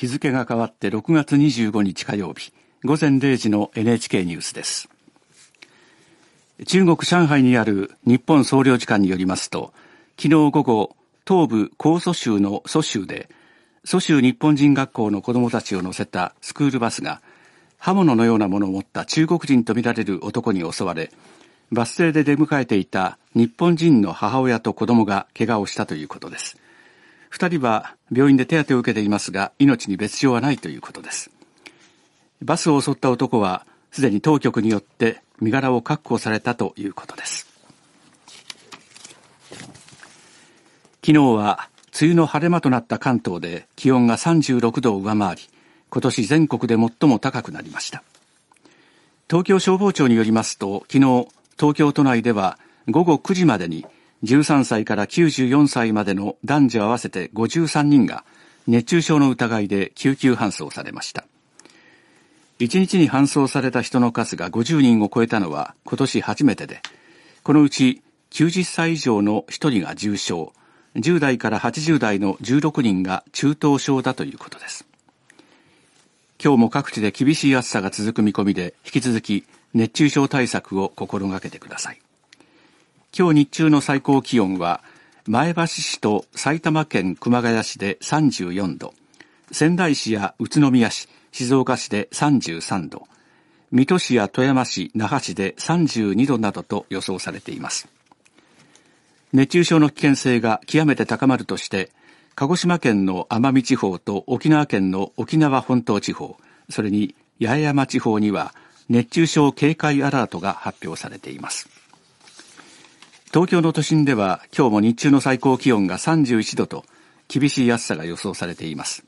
日付が変わって6月25日火曜日。午前0時の NHK ニュースです。中国上海にある日本総領事館によりますと昨日午後東部江蘇州の蘇州で蘇州日本人学校の子どもたちを乗せたスクールバスが刃物のようなものを持った中国人とみられる男に襲われバス停で出迎えていた日本人の母親と子供が怪我をしたということです。二人は病院で手当てを受けていますが、命に別状はないということです。バスを襲った男は、すでに当局によって身柄を確保されたということです。昨日は、梅雨の晴れ間となった関東で気温が36度を上回り、今年全国で最も高くなりました。東京消防庁によりますと、昨日、東京都内では午後9時までに13歳から94歳までの男女合わせて53人が熱中症の疑いで救急搬送されました。1日に搬送された人の数が50人を超えたのは今年初めてで、このうち90歳以上の1人が重症、10代から80代の16人が中等症だということです。今日も各地で厳しい暑さが続く見込みで、引き続き熱中症対策を心がけてください。今日日中の最高気温は前橋市と埼玉県熊谷市で34度、仙台市や宇都宮市、静岡市で33度、水戸市や富山市、那覇市で32度などと予想されています。熱中症の危険性が極めて高まるとして、鹿児島県の奄美地方と沖縄県の沖縄本島地方、それに八重山地方には熱中症警戒アラートが発表されています。東京の都心では今日も日中の最高気温が31度と厳しい暑さが予想されています。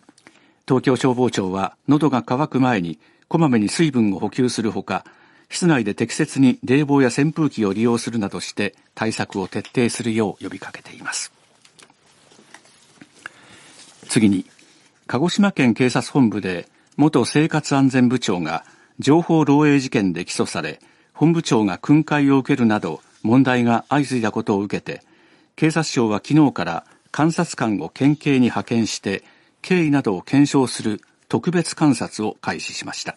東京消防庁は喉が渇く前にこまめに水分を補給するほか、室内で適切に冷房や扇風機を利用するなどして対策を徹底するよう呼びかけています。次に、鹿児島県警察本部で元生活安全部長が情報漏洩事件で起訴され、本部長が訓戒を受けるなど問題が相次いだことを受けて、警察庁は昨日から監察官を県警に派遣して、経緯などを検証する特別監察を開始しました。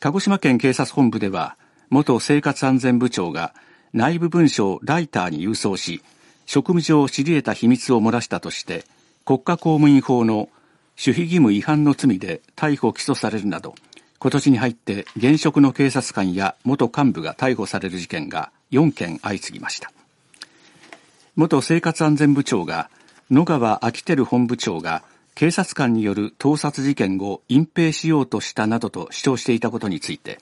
鹿児島県警察本部では、元生活安全部長が内部文書をライターに郵送し、職務上知り得た秘密を漏らしたとして、国家公務員法の守秘義務違反の罪で逮捕・起訴されるなど、今年に入って現職の警察官や元幹部が逮捕される事件が4件相次ぎました。元生活安全部長が野川昭輝本部長が警察官による盗撮事件を隠蔽しようとしたなどと主張していたことについて、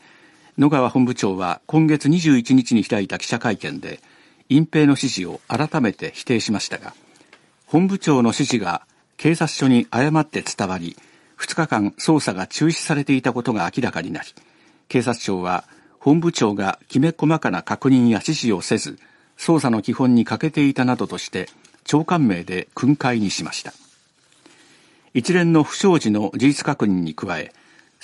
野川本部長は今月21日に開いた記者会見で、隠蔽の指示を改めて否定しましたが、本部長の指示が警察署に誤って伝わり、2日間捜査が中止されていたことが明らかになり、警察庁は本部長がきめ細かな確認や指示をせず、捜査の基本に欠けていたなどとして、長官名で訓戒にしました。一連の不祥事の事実確認に加え、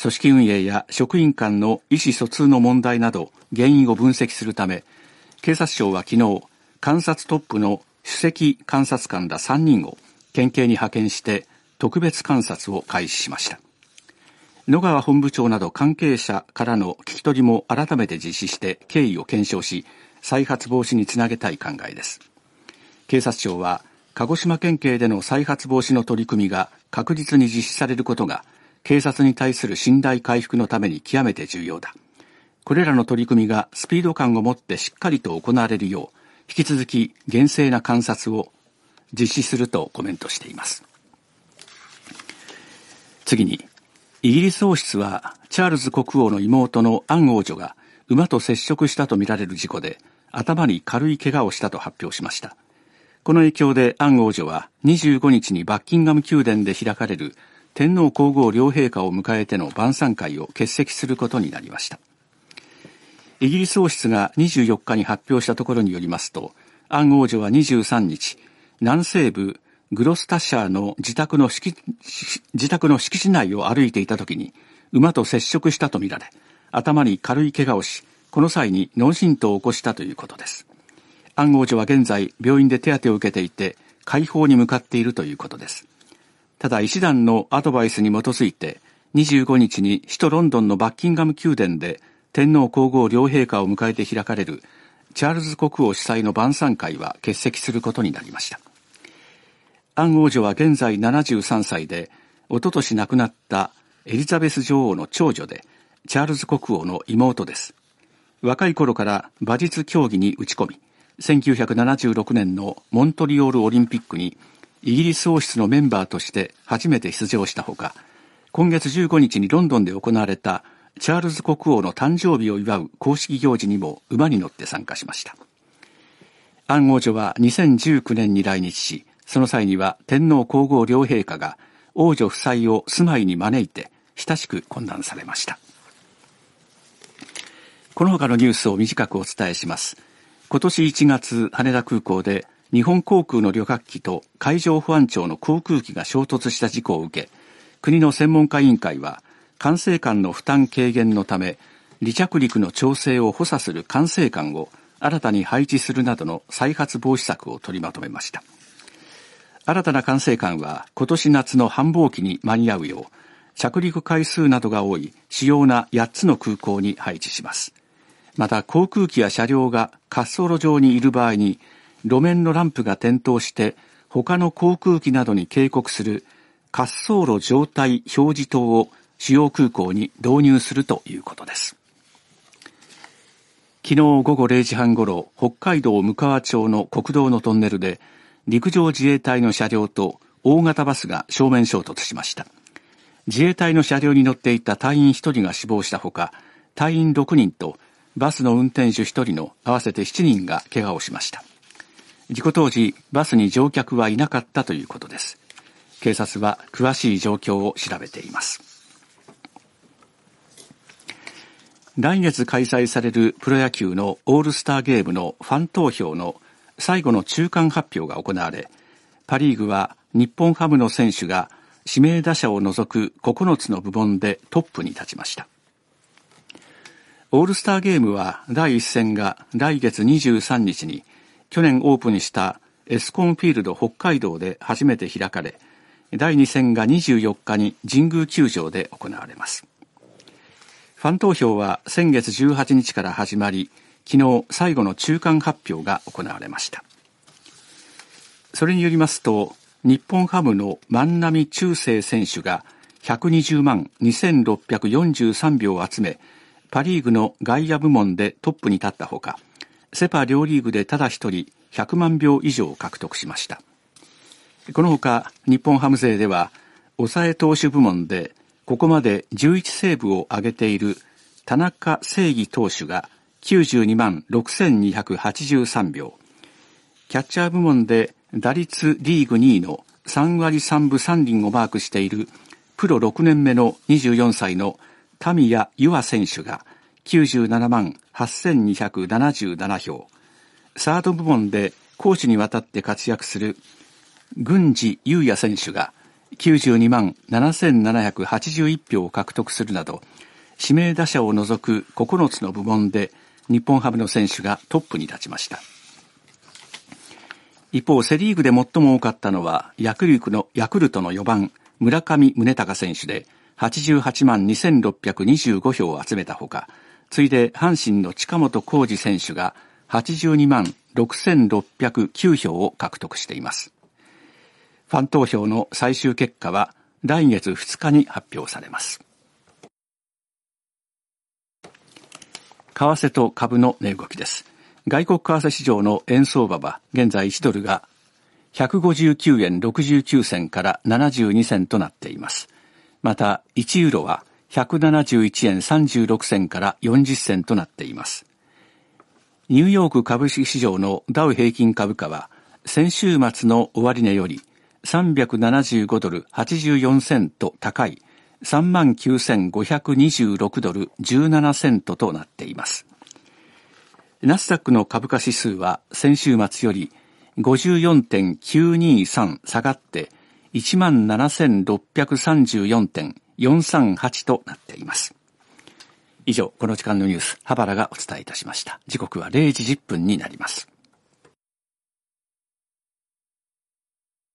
組織運営や職員間の意思疎通の問題など原因を分析するため、警察庁は昨日、監察トップの首席監察官ら3人を県警に派遣して特別監察を開始しました。野川本部長など関係者からの聞き取りも改めて実施して経緯を検証し、再発防止につなげたい考えです。警察庁は、鹿児島県警での再発防止の取り組みが確実に実施されることが、警察に対する信頼回復のために極めて重要だ。これらの取り組みがスピード感を持ってしっかりと行われるよう、引き続き厳正な観察を実施するとコメントしています。次に、イギリス王室は、チャールズ国王の妹のアン王女が馬と接触したとみられる事故で、頭に軽い怪我をしたと発表しました。この影響でアン王女は25日にバッキンガム宮殿で開かれる天皇皇后両陛下を迎えての晩餐会を欠席することになりました。イギリス王室が24日に発表したところによりますと、アン王女は23日、南西部グロスタッシャーの自宅の敷自宅の敷地内を歩いていた時に馬と接触したとみられ、頭に軽い怪我をし、この際に脳震盪を起こしたということです。アン王女は現在病院で手当てを受けていて、解放に向かっているということです。ただ、医師団のアドバイスに基づいて、25日に首都ロンドンのバッキンガム宮殿で天皇皇后両陛下を迎えて開かれるチャールズ国王主催の晩餐会は欠席することになりました。アン王女は現在73歳で、おととし亡くなったエリザベス女王の長女で、チャールズ国王の妹です。若い頃から馬術競技に打ち込み、1976年のモントリオールオリンピックにイギリス王室のメンバーとして初めて出場したほか、今月15日にロンドンで行われたチャールズ国王の誕生日を祝う公式行事にも馬に乗って参加しました。アン王女は2019年に来日し、その際には天皇皇后両陛下が王女夫妻を住まいに招いて親しく懇談されました。この他のニュースを短くお伝えします。今年1月、羽田空港で日本航空の旅客機と海上保安庁の航空機が衝突した事故を受け、国の専門家委員会は、管制官の負担軽減のため、離着陸の調整を補佐する管制官を新たに配置するなどの再発防止策を取りまとめました。新たな管制官は今年夏の繁忙期に間に合うよう、着陸回数などが多い主要な8つの空港に配置します。また航空機や車両が滑走路上にいる場合に路面のランプが点灯して他の航空機などに警告する滑走路状態表示灯を主要空港に導入するということです。昨日午後0時半ごろ、北海道向川町の国道のトンネルで、陸上自衛隊の車両と大型バスが正面衝突しました。自衛隊の車両に乗っていた隊員1人が死亡したほか、隊員6人とバスの運転手1人の合わせて7人が怪我をしました。事故当時、バスに乗客はいなかったということです。警察は詳しい状況を調べています。来月開催されるプロ野球のオールスターゲームのファン投票の最後の中間発表が行われ、パリーグは日本ハムの選手が指名打者を除く9つの部門でトップに立ちました。オールスターゲームは第1戦が来月23日に去年オープンしたエスコンフィールド北海道で初めて開かれ、第2戦が24日に神宮球場で行われます。ファン投票は先月18日から始まり、昨日最後の中間発表が行われました。それによりますと、日本ハムの万波中世選手が120万2643票を集め、パリーグの外野部門でトップに立ったほか、セパ両リーグでただ一人100万票以上を獲得しました。このほか、日本ハム勢では、抑え投手部門で、ここまで11セーブを挙げている田中正義投手が92万6283票。キャッチャー部門で打率リーグ2位の3割3分3厘をマークしているプロ6年目の24歳のタミヤ・ユア選手が97万8277票。サード部門で攻守にわたって活躍する郡司優也選手が92万7781票を獲得するなど、指名打者を除く9つの部門で日本ハムの選手がトップに立ちました。一方、セリーグで最も多かったのは、ヤクルトのヤクルトの4番、村上宗隆選手で、88万2625票を集めたほか、次いで阪神の近本浩二選手が82万6609票を獲得しています。ファン投票の最終結果は来月2日に発表されます。為替と株の値動きです。外国為替市場の円相場は現在1ドルが159円69銭から72銭となっています。また、1ユーロは171円36銭から40銭となっています。ニューヨーク株式市場のダウ平均株価は先週末の終値より375ドル84セント高い39,526ドル17セントとなっています。ナスダックの株価指数は先週末より54.923下がって17,634.438となっています。以上、この時間のニュース、ハバラがお伝えいたしました。時刻は0時10分になります。